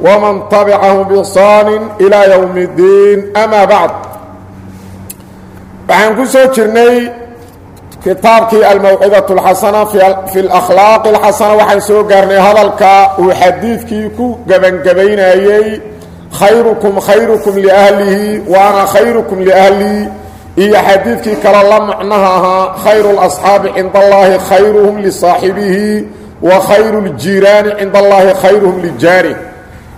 ومن تبعهم بإحsaan إلى يوم الdiin أmا baعd waxaan ku soo jirnay kitaabkii almawcidaة الxasana fi اlأkhlaaq الxasana waxaan soo gaarnay hadalka uu xadiidkii ku gebangebaynayey khayrukum khayrukum لأhlihi وأna khayrukum لأhlii iyo xadiidkii kale la macnaha ahaa khayru الأصxaabi cinda اllahi khayruhum لصaaxibihi wa khayru الjiiraani cinda اllahi khayruhum لjaari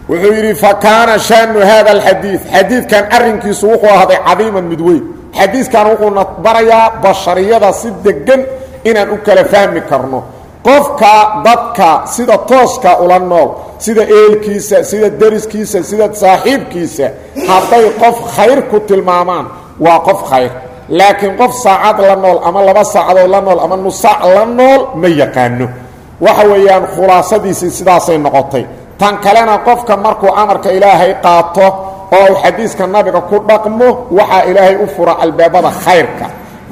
wuxuu yidhi fakaana shaanu haada alxadiid. Xadiidkan arrinkiisu wuxuu ahday cadiiman mid weyn. Xadiidkan wuxuuna barayaa bashariyada si degan inaan u kala fahmi karno. Qofka dadka sida tooska ula nool sida eelkiisa sida deriskiisa sida saaxiibkiisa hadday qof khayr ku tilmaamaan waa qof khayr. Laakiin qof saacad la nool ama laba saacadood la nool ama nusaac la nool ma yaqaano. Waxa weeyaan khulaasadiisii sidaasay noqotay tan kalena qofka markuu amarka ilaahay qaato oo xadiiska nabiga ku dhaqmo waxaa ilaahay u fura albaabada khayrka.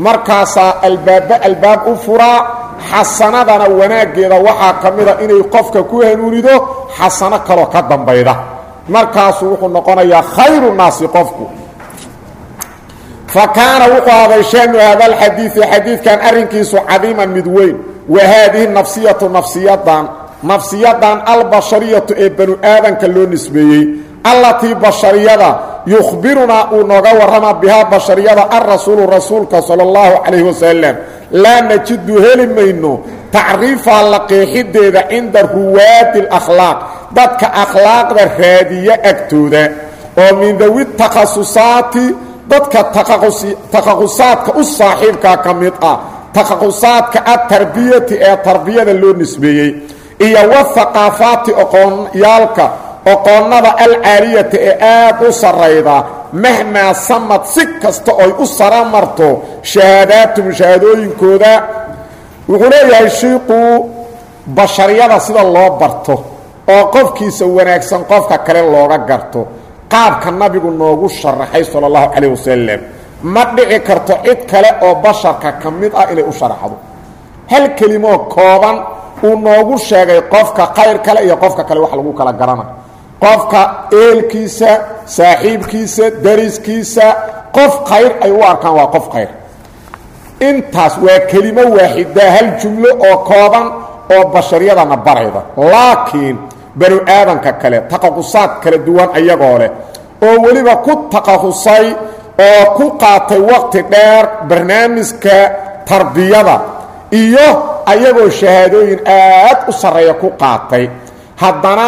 Markaasaa albaabba albaab u furaa xasanadana wanaaggeeda waxaa ka mida inay qofka ku hanuunido xasano kaloo ka dambayda. Markaasuu wuxuu noqonayaa khayru naasi qofku. Fa kaana wuxuu ahday shaanu haadalxadiidi xadiidkan arrinkiisu cadiiman mid weyn. Wa haadihi nafsiyatu nafsiyadan albashariyatu ee banu aadanka loo nisbeeyey allatii bashariyada yukhbirunaa uu nooga warramaa bihaa bashariyada alrasuulu rasuulka sala allahu calayhi wasalam laa najidu heli mayno tacriifaa la qeexideeda cinda ruwaadi alakhlaaq dadka akhlaaqda raadiya agtooda. Oo min dawi takhasusaati dadka takhaqusaadka u saaxiibkaa ka mid ah takhaqusaadka atarbiyati ee tarbiyada loo nisbeeyey iyo wahaqaafaati oqoonyaalka oqoonnada alcaaliyata ee aad u sarrayda mahmaa samad si kasta oy u sara marto shahaadaatum shahaadooyinkooda wuxuu leeyahay shiiqu bashariyada sida loo barto oo qofkiisa wanaagsan qofka kale looga garto qaabka nabigu noogu sharaxay sala allahu calayh wasalam ma dhici karto cid kale oo basharka ka mid ah inay u sharaxdo hal kelimoo kooban uu noogu sheegay qofka khayr kale iyo qofka kale wax lagu kala garana. Qofka eelkiisa saaxiibkiisa dariskiisa qof khayr ay u arkaan waa qof khayr. Intaas waa kelimo waaxida hal jumlo oo kooban oo bashariyadana barayda. Laakiin banu aadanka kale takhaqusaad kala duwan ayagoo leh oo weliba ku takhasusay oo ku qaatay waqti dheer barnaamijka tarbiyada iyo ayagoo shahaadooyin aad u sarreeya ku qaatay. Haddana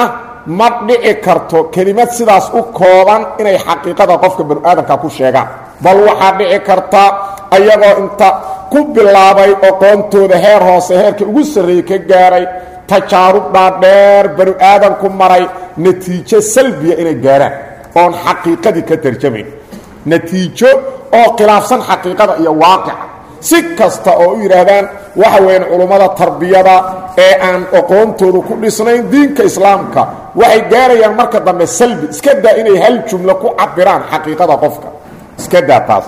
ma dhici karto kelimad sidaas u kooban inay xaqiiqada qofka banu aadamka ku sheegaan. Bal waxaa dhici karta ayagoo inta ku bilaabay oqoontooda heer hoose heerka ugu sarreeyey ka gaaray tajaarub dhaadheer banu aadamku maray natiijo salbiya inay gaaraan oon xaqiiqadii ka tarjamayn. Natiijo oo khilaafsan xaqiiqada iyo waaqica. Si kasta oo u yidhaahdaan waxa weeyaan culummada tarbiyada ee aan aqoontoodu ku dhisnayn diinka islaamka. Waxay gaarayaan marka dambe salbi iska daa inay hal jumlo ku cabiraan xaqiiqada qofka. Iska daa taas.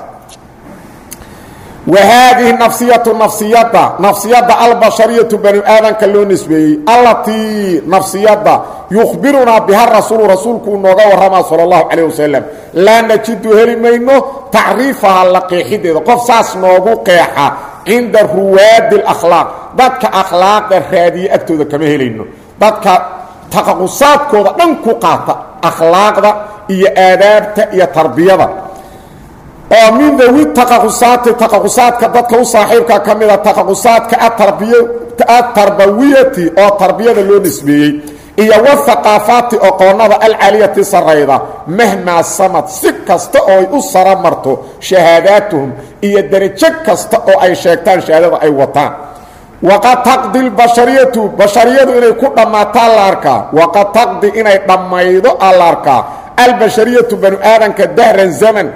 Wa haadihi nafsiyatu nafsiyada nafsiyada albashariyatu banu aadanka loo nisbeeyey allatii nafsiyada yukhbirunaa biha rasuulu rasuulku uu nooga warramaa sala allahu calayh wasalam laa najidu heli mayno tacriifaha la qeexideeda qof saas noogu qeexa cinda ruwaadi alakhlaaq dadka akhlaaqda raadiye agtooda kama helayno dadka takhaqusaadkooda dhan ku qaata akhlaaqda iyo aadaabta iyo tarbiyada oo min dawi takhaqusaati takhaqusaadka dadka u saaxiibka ka mida takhaqusaadka atarbawiyati oo tarbiyada loo nisbeeyey iyo wahaqaafaati oqoonnada alcaaliyati sarayda mahmaa samad si kasta oo ay u sara marto shahaadaatuhum iyo derajo kasta oo ay sheegtaan shahaadada ay wataan. Waqad taqdi lbashariyatu bashariyadu inay ku dhammaataa la waqad taqdi inay dhammaydo aa la albashariyatu banu aadanka dahran zaman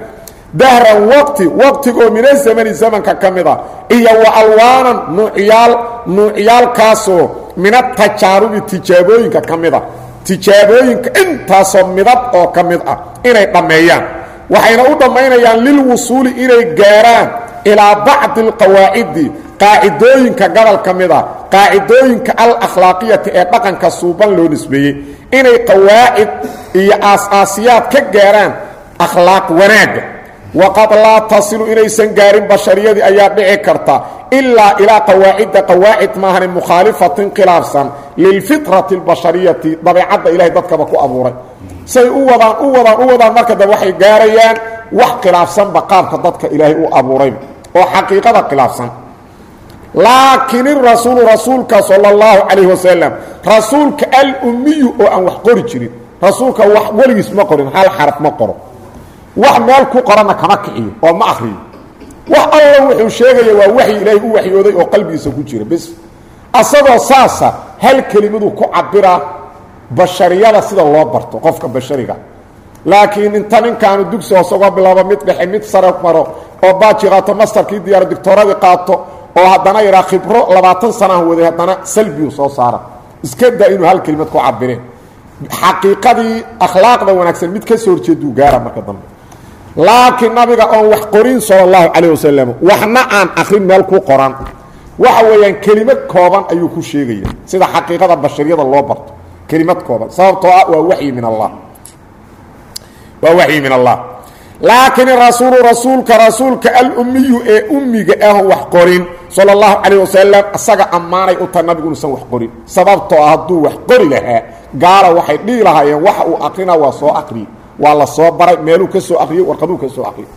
dahran waqti waqtigoo min azamani zamanka ka mid a iyo wa alwaanan nuucyaal nuucyaalkaasoo min atajaarubi tijaabooyinka ka mid a tijaabooyinka intaasoo midab oo ka mid ah inay dhammeeyaan. Waxayna u dhammaynayaan lilwusuuli inay gaaraan ilaa bacdi alqawaacidi qaacidooyinka gobol ka mid a qaacidooyinka alakhlaaqiyati ee dhaqanka suuban loo nisbeeyey. Inay qawaacid iyo aas-aasiyaad ka gaaraan akhlaaq wanaagga waqad laa tasilu inaysan gaarin bashariyadii ayaa dhici karta ilaa ilaa qawaacidda qawaacid maahane mukhaalifatin khilaafsan lilfitrati اlbashariyati dabeecadda ilahay dadkaba ku abuuray say u wadaan u wadaan u wadaan marka dambe waxay gaarayaan wax khilaafsanba qaabka dadka ilaahay u abuurayba oo xaqiiqada khilaafsan laakiin irasuulu rasuulka sala اllahu calayh wasalam rasuulka alummiyu oo aan wax qori jirin rasuulka wax weligiis ma qorin hal xaraf ma qoro wax meel ku qorana kama kiciyo oo ma akriyo wax alla wuxuu sheegaya waa waxyi ilaahay u waxyooday oo qalbigiisa ku jira. Bis asagoo saasa hal kelimadu ku cabiraa bashariyada sida loo barto qofka bashariga. Laakiin inta ninkaanu dugsi hoose uga bilaabo mid dhexe mid sare maro oo baaji qaato mastarkii diyaaro dictooradii qaato oo haddana yidhaa khibro labaatan sanaa waday haddana salbiu soo saara. Iska daa inuu hal kelimad ku cabireen xaqiiqadii akhlaaqda wanaagsan mid ka soo horjeeduu gaara marka dambe laakiin nabiga oon wax qorin sala allahu calayh wasalam waxna aan akrin meel ku qoran. Waxa weeyaan kelimad kooban ayuu ku sheegaya sida xaqiiqada bashariyada loo barto. Kelimad kooban sababtoo ah waa waxyi min allah. Waa waxyi min allah. Laakiin rasuulu rasuulka rasuulka alummiyu ee ummiga ahon wax qorin sala allahu calayh wasalam isaga ammaanay u tahay nabigu inuusan wax qorin. Sababtoo ah hadduu wax qori lahaa gaala waxay dhihi lahaayeen waxa uu akrina waa soo akriye waa la soo baray meeluu ka soo akriyey warqaduu ka soo akriyey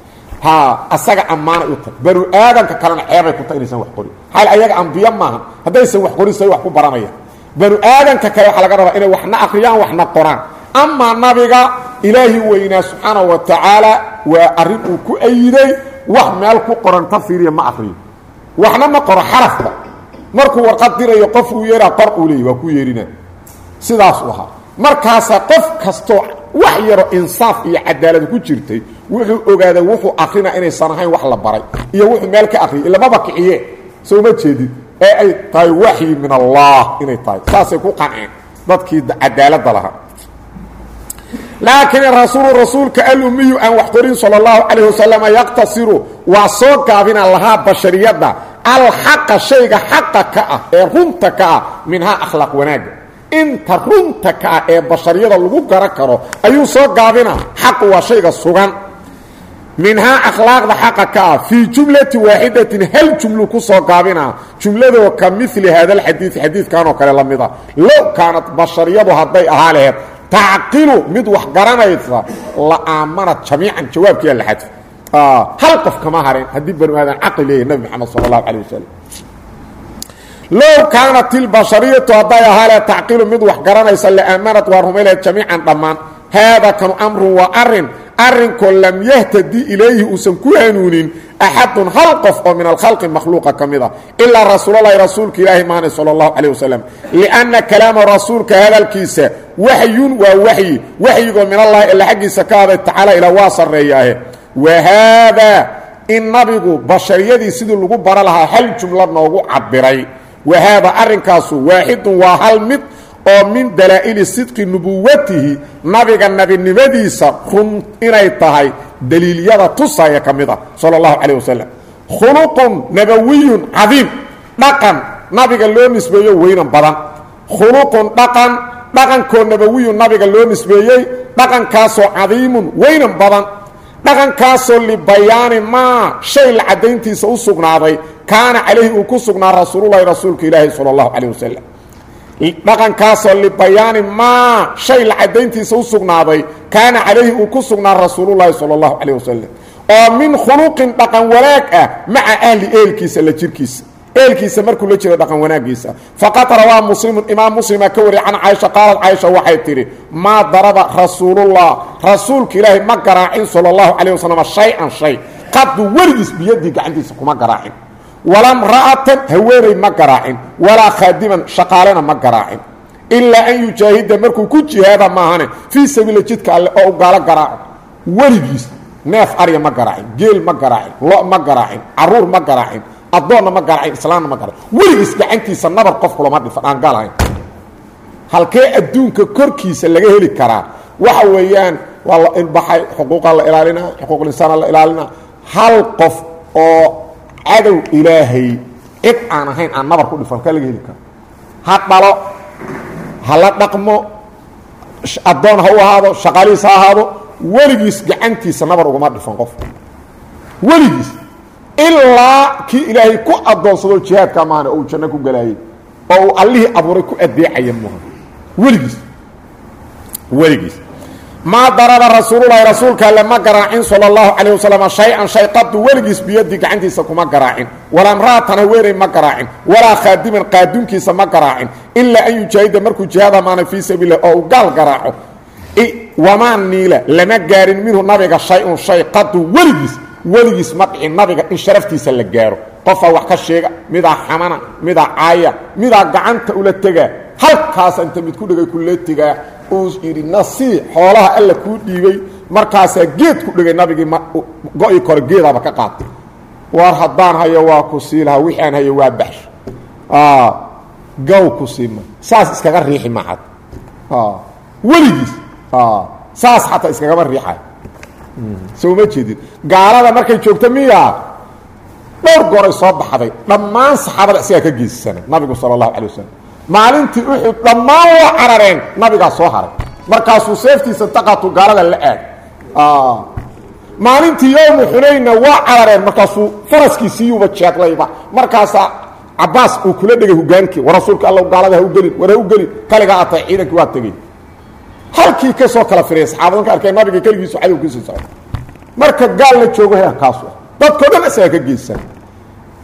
ha asaga ammaanay u tahay banu aadamka kalena ceebay ku inaysan wax qorin xal ayaga ambiyo maaha haddaysan wax qorin say wax ku baranayaan banu aadamka kale waxaa laga rabaa inay waxna akriyaan waxna qoraan. Amaa nabiga ilaahi weynaa subxaana wa tacaala waa arrin uu ku ayiday wax meel ku qoran ta fiiriya ma akriyo waxna ma qoro xarafka markuu warqad dirayo qof uu yeeraa qor uu leeyay waa ku yeerina. Sidaasuu ahaa. Markaasaa qof kastoo wax yaro insaaf iyo cadaalad ku jirtay wuxuu ogaaday wuxuu akrina inaysan ahayn wax la baray iyo wuxuu meel ka akriyay ilamaba kiciye soo ma jeedid ee ay tahay waxyi min allah inay tahay. Saasay ku qanceen dadkii cadaaladda lahaa. Laakiin rasuulu rasuulka alummiyu aan wax qorin sala allahu calayh wasalam yaqtasiru waa soo gaabina lahaa bashariyadda. Alxaqa shayga xaqa ka ah ee runta ka ah minhaa akhlaaq wanaagga inta runta ka ah ee bashariyada lagu garan karo ayuu soo gaabina. Xaqu waa shayga sugan. Minhaa akhlaaqda xaqa ka ah fii jumlati waaxidatin hal jumlu ku soo gaabina. Jumladoo ka mili haada alxadiid xadiidkanoo kale la mida. Low kaanad bashariyadu hadday ahaa laheed tacqilu mid wax garanaysa la aamanad jamiican jawaabkiia la xadf hal qof kama harin haddii banu aadan caqli leeyahy nabi moxamed sala allahu calay low kaanat ilbashariyatu hadday ahaa leed tacqilu mid wax garanaysa laaamanad waa rumayleed jamiican dhammaan. Haada kanu amrun waa arrin arrinkoo lam yahtadi ilayhi uusan ku hanuunin axadun hal qof oo min alkhalqi makhluuqa ka mid a ilaa rasuulalahi rasuulka ilaahi maanay sala allahu calayh wasalam lianna kalaama rasuulka hadalkiisa waxyun waa waxyi waxyigoo min allahi ila xaggiisa ka aday tacaala ilaa waa sarreeyaahe. Wa haadaa in nabigu bashariyadii sidii lagu bara lahaa hal jumlo noogu cabiray wa haadaa arrinkaasu waaxidun waa hal mid oo min dalaa'ili sidqi nubuwatihi nabiga nabinimadiisa run inay tahay daliilyada tusaya ka mid ah sala allahu calayh wasalam khuluqun nabawiyun cadiim dhaqan nabiga loo nisbeeyo weynan badan. Khuluqun dhaqan dhaqankoo nabawiyun nabiga loo nisbeeyey dhaqankaasoo cadiimun weynan badan. Dhaqankaasoo libayaani maa shay la caddayntiisa u sugnaaday kaana calayhi uu ku sugnaa rasuululahi rasuulka ilaahi sala allahu calayh wasalam dhaqankaasoo libayaani maa shay la caddayntiisa u sugnaaday kaana calayhi uu ku sugnaa rasuululahi sala allahu calayh wasalam oo min khuluqin dhaqan wanaag ah maca ahli eelkiisa la jirkiisa. Eelkiisa markuu la jiro dhaqan wanaagiisa faqad rawaa muslimun imaam muslima ka wariya can caaisha qaalad caaisha waxay tidhi maa daraba rasuulullah rasuulka ilaahi ma garaacin sala allahu calayh wasalam shay-an shay. Qaddu weligiis biyadii gacantiisa kuma garaacin walam ra'atan haweeney ma garaacin. Walaa khaadiman shaqaalena ma garaacin. Ilaa an yujaahida markuu ku jihaada maahane fii sabiila jidka alle oo u gaalo garaaco weligiis neef arya ma garaacin geel ma garaacin lo ma garaacin carruur ma garaacin addoonna ma garaacin islaamna ma garaacin. Weligiis gacantiisa nabar qof kulama dhifan aan halkee adduunka korkiisa laga heli karaa? Waxa weeyaan waa la ilbaxay xuquuqa la ilaalinaa xuquuqlinsaana la ilaalinaa hal qof oo cadow ilaahay cid aan ahayn aan nabar ku dhifan halkee laga heli kara ha dhalo ha la dhaqmo addoon ha u ahaado shaqaalihiis ha ahaado weligiis gacantiisa nabar uguma dhifan qof. Weligiis ilaa kii ilaahay ku addoonsado jihaadka maana uu janno ku galaayey oo uu allihii abuuray ku adeecaya muha weligiis weligiis maa daraba rasuululahi rasuulka alle ma garaacin sala اllahu calayh wasalam shay-an shay qadu weligiis biyadii gacantiisa kuma garaacin. Walaa mra'atan haweeney ma garaacin. Walaa khaadiman qaadunkiisa ma garaacin. Ilaa an yujaahida markuu jihaada maana fii sabiilah oo uu gaal garaaco. Wamaa niila lama gaarin minhu nabiga shay-un shay qadu weligiis weligiis ma dhicin nabiga in sharaftiisa la gaaro. Qofaa wax ka sheega midaa xamana midaa caaya midaa gacanta ula tegaa halkaasa inta mid ku dhegay yidhi nasii xoolaha alla kuu dhiibay markaasaa geed ku dhegay nabigii go-i kore geedaaba ka qaatay. War haddaan hayo waa ku sii lahaa hayo waa baxsho. Gaw ku siima saas iskaga riixi maxad weligiis. Saas xataa iskagama riixay soo ma jeedid gaalada markay joogto miya dhowr gooray soo baxday. Dhammaan saxaabada isagaa ka geysisana nabigu sala allahu calay wasalam maalintii uxud dhammaan waa carareen nabigaa soo haray. Markaasuu seeftiisa taqatu gaalada la aad maalintii yowmu xunaynna waa carareen markaasuu faraskiisiiyuuba jeeglayba markaasaa cabaas uu kula dhegay hogaankii war rasuulka alla gaalada ha gelin war ha gelin kaligaa atay ciidankii waa tegey. Halkii ka soo kala firaya saxaabadan ka arkeen nabiga keligiisu cadowkiisa socda marka gaal la joogo he kaasu ah dhan isagaa geysan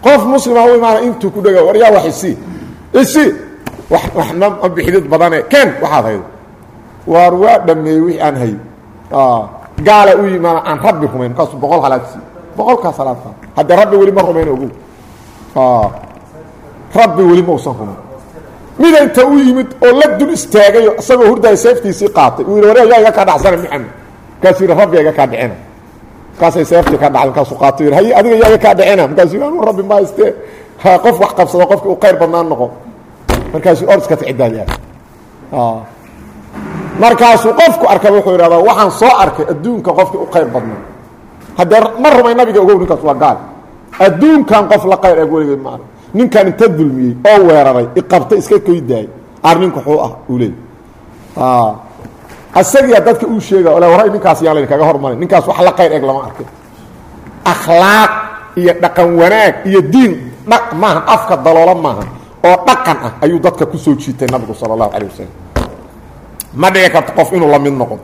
qof muslima u imaana intuu ku dhega war wax isii isii ma bixidid badane. Ken waxaad hayd. Waar waa dhameeyey wixii aan hay gaala u yimaana aan rabbi rumayn markaasu boqol halaad sii boqolkaas halaadka haddee rabbi weli ma rumayn ogow rabbi weli ma usan rumayn mida inta u yimid oo la dul istaagayo isagoo hurdaaya seeftiisii qaatay uu yidhi war yaa iga kaa dhacsana maxamed. Markaasuu yidhi rabbi iga kaa dhicina. Markaasay seeftii ka dhacday markaasuu qaatay. Yidhi hay adiga yaa iga kaa dhicina. Markaasuu yidhi anuu rabbi ma haystee. Ha qof wax qabsado qofkii u qayr badnaan noqon markaasuu orska ciddaadi ah. Markaasuu qofku arkay wuxuu idhahdaa waxaan soo arkay adduunka qofkii u qayr badnaa haddee ma rumay nabiga ogow ninkaas waa gaal. Adduunkan qof la qayr eeg weligay ma arag ninkan inta dulmiyey oo weeraray iqabta iska koydaayay arninku xuu ah uu leey asagiyaa dadka uu sheega ole waray ninkaas yaan laydin kaga hormarin. Ninkaas wax la qayr eeg lama arkay akhlaaq iyo dhaqan wanaag iyo diin dha maahan afka daloola maahan oo dhaqan ah ayuu dadka ku soo jiitay nabigu sala allahu calay wasalam ma dhici karto qof inuu la noqdo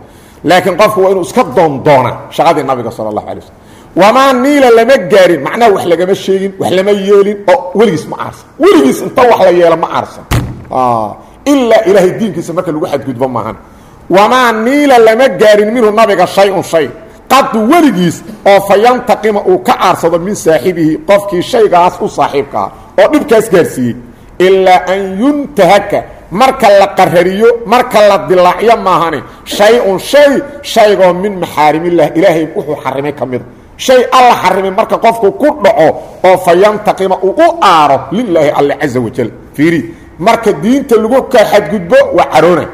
laakiin qofku waa inuu iska doondoona shaqadii nabiga sala allahu alay waslm wamaa niila lama gaarin macnaha wax lagama sheegin wax lama yeelin oo weligiis ma aarsan. Weligiis inta wax la yeelo ma aarsan. Ilaa ilaahay diinkiisa marka lagu xadgudbo maahan. Wamaa niila lama gaarin minhu nabiga shay-un shay. Qadu weligiis oo fa uu ka aarsado min saaxibihi qofkii shaygaas u saaxiibkaa oo dhibkaas gaarsiiyey ilaa an yuntahaka marka la qarariyo marka la dilaacyo maahane shay-un shay shaygoo min maxaarimillaah ilaahay wuxuu xarimay ka mida shay alla xarimay marka qofku ku dhaco oo fa yantaqima uu u aaro lilaahi alle caza wajal fiiri marka diinta lagu ka xadgudbo waa caroona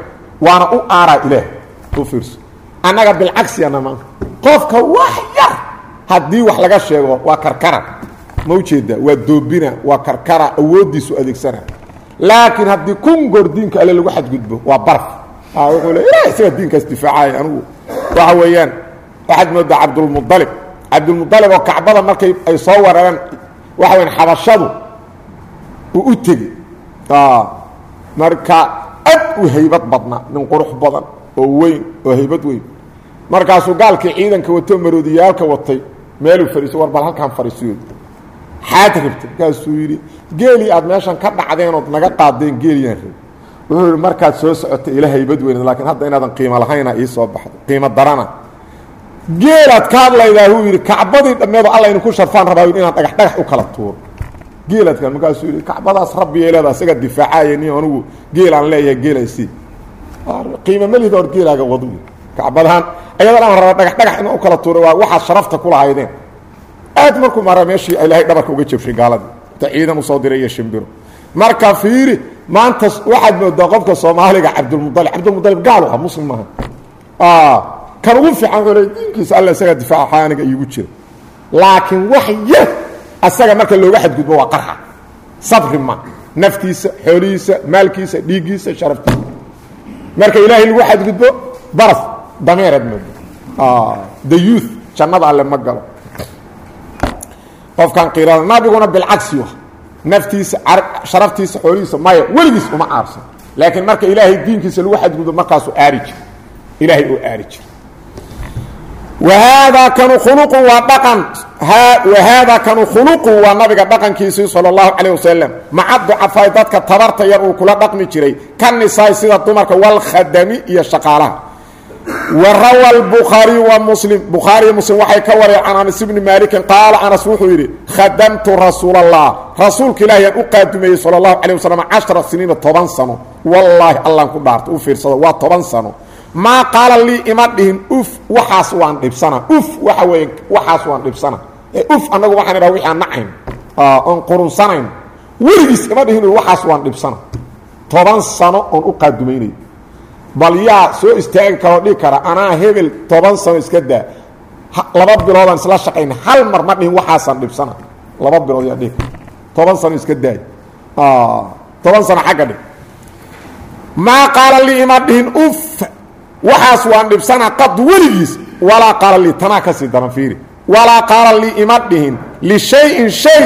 waana u aaraa ilaah u fiirso annaga bilcagsiyana maanka qofka wax yar haddii wax laga sheego waa karkara ma ujeeda waa doobina waa karkara awooddiisu adeegsana. Laakiin haddii kun goor diinka alle lagu xadgudbo waa barf wuxuu le ilah isaga diinkaas difaacaya anigu waxa weeyaan waxaad moodaa cabdulmualib cabdulmualib oo kacbada markay ay soo weerareen waxa weyaan xabashadu uu u tegi marka ad u haybad badna nin qurux badan oo weyn oo haybad weyn. Markaasuu gaalkii ciidanka wato maroodiyaalka watay meeluu fadhiiso war bal halkaan fadhiisiyo xaad rabta markaasuu yidhi geelii aad meeshan ka dhacdeen ood naga qaadeen geeliyaan rab wuxuu yihi markaad soo socotay ila haybad weyn laakiin hadda inaadan qiimo lahayna ii soo baxdo qiimo darana. Geelaad ka hadlaydaa huu yidhi kacbadii dhammeedo alla idinku sharfaan rabaa inaan dhagax dhagax u kala tuuro. Geelaad ka markaasuu yidhi kacbadaas rabbiya leeda isaga difaacaya ni anugu geelaan leeyahay geela isii qiimo malida or geelaaga wadu. Kacbadahan ayadoo dhan raba dhagax dhagax in u kala tuura waa waxaad sharafta ku lahaydeen aad markuu mara meeshii ilaahay dhabarka uga jabshay gaaladii inta ciidan u soo diray iyo shimbiro. Marka fiiri maanta waxaad moodaa qofka soomaaliga cabdulmualib cabdulmualib gaal aha muslim maaha. Kan ugu fiican wuxuu le diinkiisa alla isaga difaaca xaaniga iigu jira. Laakiin wax yar asaga marka looga xadgudbo waa qarxa. Sabri ma naftiisa xoolihiisa maalkiisa dhiiggiisa sharaftiisa. Marka ilaahay lagu xadgudbo baras dameeraad mooda the youth jannada alle ma galo qofkan qiirada nabiguna bilcagsi wa naftiisa sharaftiisa xoolihiisa maya weligiis uma aarsan. Laakiin marka ilaahay diinkiisa lagu xadgudbo markaasuu aari jira ilaahay oo aari jira wahaadaa kanu khuluqu waa dhaqan. Wahaadaa kanu khuluqu waa nabiga dhaqankiisii sala allahu calayh wasalam maca tabarta yar uu kula dhaqmi jiray. Ka nisaay sida dumarka walkhadami iyo shaqaalaha wa rawa lbukhaariyu wa muslim. Bukhaariyo muslim waxay ka wareen can anas ibni maalikin qaala anas wuxuu yidhi khadamtu rasuula allah rasuulka ilaahiyaan u qaadumeeyey sala allahu calay wasalam cashara siniina toban sano. Wallaahi allaan ku dhaarta u fiirsado waa toban sano. Maa qaala lii ima dhihin uf waxaas waan dhibsana. Uf waxa weeye waxaas waan dhibsana. Uf annagu waxaan idhaha wixi aan nacayn. Oon qurunsanayn. Weligiis ima dhihin waxaas waan dhibsana. Toban sano oon u qaadumaynay bal yaa soo istaagi karoo dhigi kara anaa hebel toban sano iska daa. Laba biloodaan isla shaqayna hal mar ma dhihin waxaasaan dhibsana laba bilood yaa dhigi kara. Toban sano iska daay toban sano xagga dhig maa qaala lii ima dhihin uf waxaas waan dhibsana qad weligiis. Walaa qaala lii tanaa ka sii daran fiiri. Walaa qaala lii ima dhihin lishayin shay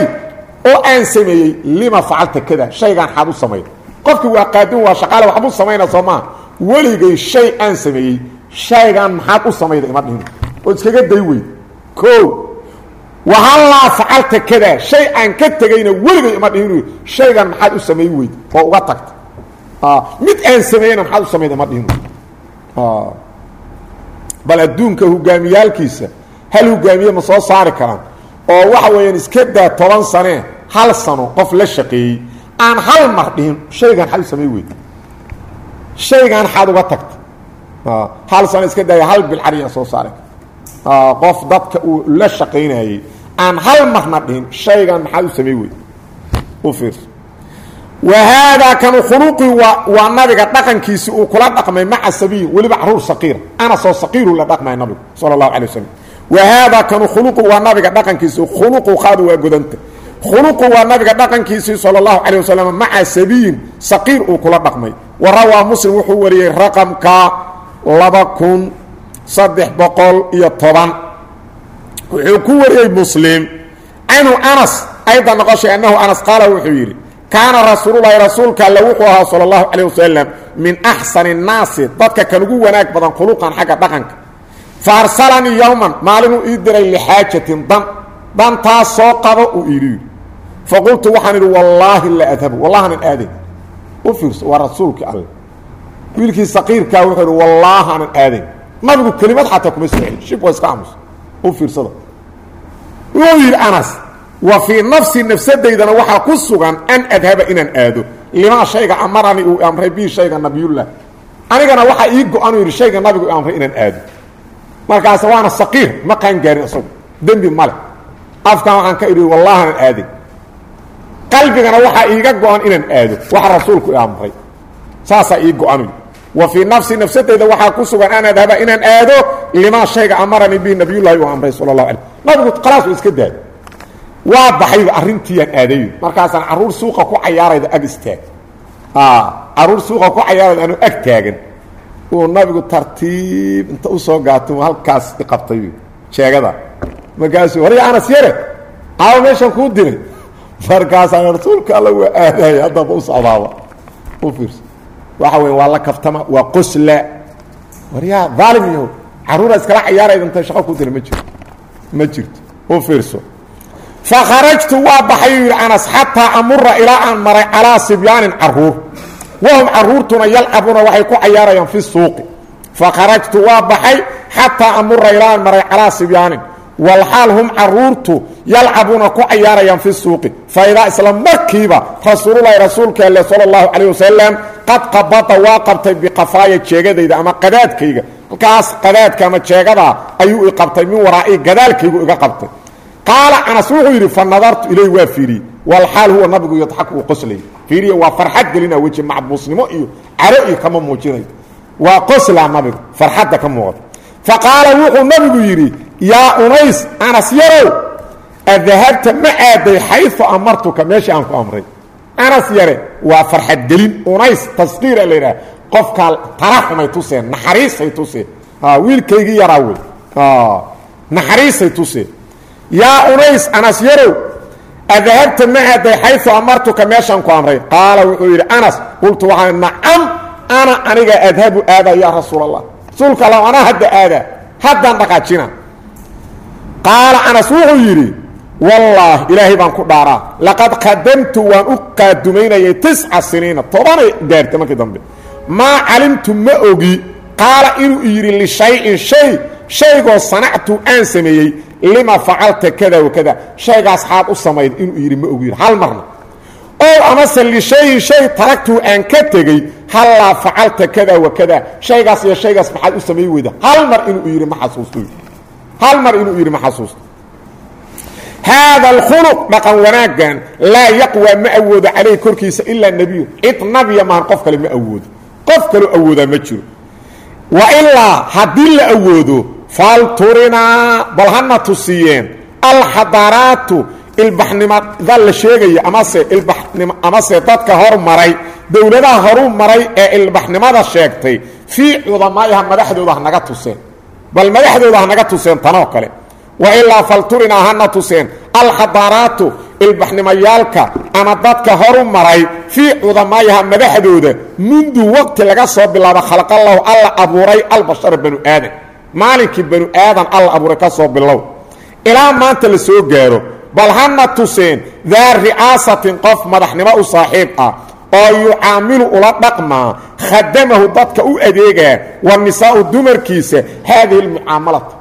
oo aan sameeyey lima facalta kada shaygaan xaad u samayna qofki waa qaadin waa shaqaale waxbuu samayna soo maaha weligay shay aan sameeyey shaygaan maxaad u samayda ima dhihin. Oo iskaga day weyd o wahallaa facalta kada shay aan ka tegayna weligay ima dhihin shaygaan maxaad u samay weyd oo uga tagta. Mid aan sameeyeyna maxaad u samayda ima dhihin bal adduunka hogaamiyaalkiisa hal hogaamiye ma soo saari karaan? Oo waxa weeyaan iska daa toban sanee hal sano qof la shaqeeyey aan hal mar dhihin shaygaan xad u samay weyd shaygaan xaad uga tagta hal sano iska daaya hal bilcariyaa soo saari kar qof dadka uu la shaqaynayey aan hal marna dhihin shaygaan maxaad u samay weyd u fiirso wahaadaa kanu khuluqii waa nabiga dhaqankiisi uu kula dhaqmay maca sabiyi weliba carruur saqiira anasoo saqiiru la dhaqmay nabigu sala allahu calay wasalam wahaadaa kanu khuluqu waa nabiga dhaqankiisi khuluqu qaadu waa godanta khuluqu waa nabiga dhaqankiisii sala allahu calay wasalam maca sabiyin saqiir uu kula dhaqmay. Wa rawaa muslim wuxuu wariyey raqamka laba kun saddex boqol iyo toban. Wuxuu ku wariyey muslim canhu anas ayda noqoshay annahu anas qaala wuxuu yidhi kaana rasuululahi rasuulka alle wuxuu ahaa sala allahu calayh wasalam min axsani nnaasi dadka kan ugu wanaag badan khuluqan xagga dhaqanka. Fa arsalanii yowman maalinuu ii diray lixaajatin dan dantaas soo qabo uu yidhi fa qultu waxaan idhi wallaahi la adhabu wallaahanan aadayn u fiirso waa rasuulkii alle wiilkii saqiirkaa wuxuu idhi wallaahanan aadayn nabigu kelimad xataa kuma soo celin shib waa iska aamus u fiirsada wuu yidhi anas wa fii nafsi nafsadaydana waxaa ku sugan an adhaba inaan aado limaa shayga amarani uu amray bii shayga nabiyullah anigana waxaa ii go-an uu yidhi shayga nabigu u amray inaan aado markaas waana saqiir ma qaan gaarin isagu dembi male afkan waxaan ka idhi wallaahanan aaday qalbigana waxaa iiga go-an inaan aado. Waxa rasuulku amray. Saasaa ii go-an wa fii nafsi nafsadayda waxaa ku sugan an adhaba inaan aado limaa shayga amarani bii nabiyullahi uu amray sala allahu alay nabigu khalaas u iska daay waa baxayba arrintiiyaan aadayo markaasaan carruur suuqa ku cayaarayda ag istaag. Caruur suuqa ku cayaarayda anu ag taagan. Uu nabigu tartiib inta u soo gaato halkaas iqabtay jeegada markaasuu hore anas yare. Aawo meeshaan kuu diray markaasaan rasuulka alla waa aadaya haddaba u socdaaba. Waxa weya waa la kaftama waa qosla waryaa daalim yahow. Caruura iskala cayaarayda inta shaqo ku dira ma jirto. Ma jirto. U fiirso. Waa baxay yidhi anas xataa amura ilaa aan maray calaa sibyaanin carruur. Wahum caruurtuna yalcabuuna waxay ku cayaarayaan fi suuqi. Fakharajtu waa baxay xataa amura ilaa aan maray calaa sibyaanin. Walxaal hum caruurtu yalcabuuna ku cayaarayaan fi suuqi. Faidaa isla markiiba rasuululahi rasuulka alle sala allahu calayh wasalam qad qabada waa qabtay biqafaaya jeegadayda ama qadaadkayga. Halkaas qadaadka ama jeegada ayuu i qabtay min waraa'i gadaalkaygu iga qabtay. Qaala anas wuxuu yidhi fa nadartu ilayh waa fiiriyey walxaal huwa nabigu yadxaku uu qoslay fiiriya waa farxad gelina weji macbuusnimo iyo caro iyo kama muujinayo waa qoslaa nabigu farxadda ka muuqda adahabta ma aaday xayu amartuka meeshii aan ku amray. Anas yare waa farxadgelin unays taskiira la yidhaha qofkaa taraxumay tuseen naxariisay tuseen wiilkaygii yaraa wey. Naxariisay tuseen yaa unays anas yarow adahabta ma aaday xayu amartuka meeshaan ku amray. Qaala wuxuu yidhi anas qultu waxaa nacam ana aniga adhabu aada yaa rasuul rasuulka alla anaa hadda aadaa haddaan dhaqaajina qaala anas wuxuu yidhi wallaahi ilaahay baan ku dhaaraa. Laqad qadamtu waan u qaadumaynayay tisca siniina. Tobanay gaarta markii dambe. Maa calimtu ma ogi. Qaala inuu yidhi lishayin shay. Shaygoo sanactu aan sameeyey. Lima facalta kada wakada shaygaas xaad u samayd inuu yidhi ma ogi hal marna ow amase lishayin shay taragtuu aan ka tegey. Hallaa facalta kada wakada shaygaas iyo shaygaas maxaad u samay weyda. Hal mar inuu yidhi ma inuu yidhi ma haada alkhuluq dhaqan wanaaggan laa yaqwى ma awoodo calayh korkiisa ilaa nebiyu cid nabiya maahan qof kale ma awoodo qof kaloo awoodaa ma jiro wa ilaa haddii la awoodo falturinaa bal hana tusiiyeen alxadaaraatu ilbaxnimada la sheegaya amase ilbaxnim amase dadka hormaray dowladaha horu maray ee ilbaxnimada sheegtay fii cudamaa'iha madaxdooda hanaga tuseen bal madaxdooda hanaga tuseen tanoo kale wailaa falturinaa hana tuseen. Alxadaaraatu ilbaxnimayaalka ama dadka horu maray fii cudamaayaha madaxdooda mundu waqti laga soo bilaabo khalqallahu alla abuuray albashara banu aadan maalinkii banu aadan alla abuuray ka soo bilow. Ilaa maanta la soo gaaro bal hana tuseen daa ricaasatin qof madaxnimo u saaxiib ah oo yucaamilu ula dhaqmaa khadamahu dadka u adeegaa wa nisaau dumarkiisa haadihi lmucaamalata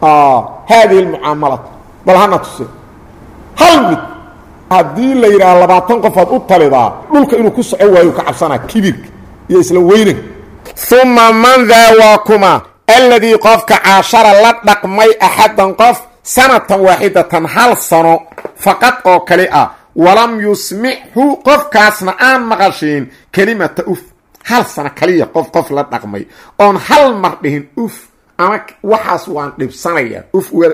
haadihi lmucaamalata bal hana tuseen hal mid haddii la yidhaah labaatan qofaad u talidaa dhulka inuu ku soco waayo ka cabsanaa kibirka iyo isla weynanka uma man daa waa kuma alladii qofka caashara la dhaqmay axaddan qof sanatan waaxidatan hal sano faqad oo kali ah walam yusmichu qofkaasna aan maqashiin kelimata uf. Hal sano kaliya qof qof la dhaqmay oon hal mar dhihin uf ama waxaas waan dhibsanaya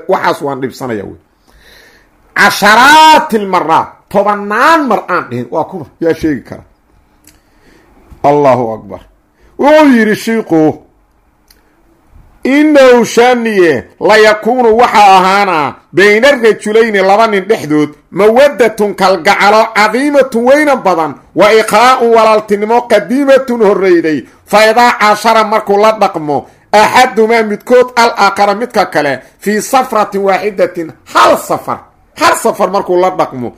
waxaas waan dhibsanaya wey. Casharaati lmaraat tobannaan mar aan dhihin. Waa kuba yaa sheegi kara. Allahu akbar. Wuxuu yidhi shiiku inahu shaaniye layakuunu waxaa ahaanaa bayna rajulayni laba nin dhexdood mawaddatun kalgacalo cadiimatun weynan badan wa iqaa'un walaaltinimo qadiimatun horreyday fa idaa cashara markuu la dhaqmo axadumaa midkood al aakhara midka kale fii safratin waaxidatin hal safar hal safar markuu la dhaqmo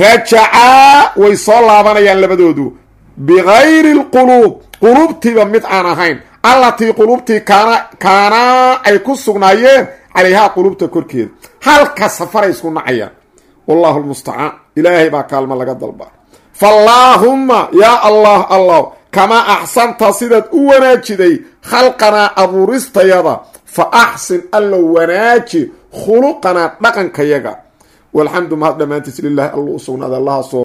rajacaa way soo laabanayaan labadoodu bigayri lquluub quluubtiiba mid aan ahayn allatii quluubtii kaana kaanaa ay ku sugnaayeen calayhaa quluubta korkeeda halka safaray isku nacayaan wallahu lmustacaan ilaahay baa kaalmo laga dalba fallaahumma yaa allah allah kamaa axsanta sidaad u wanaajiday khalqanaa abuuristayada fa axsin allow wanaaji khuluqanaa dhaqankayaga. Walxamdu mahad dhammaantiis lilahi alla u sugnaada allahaasoo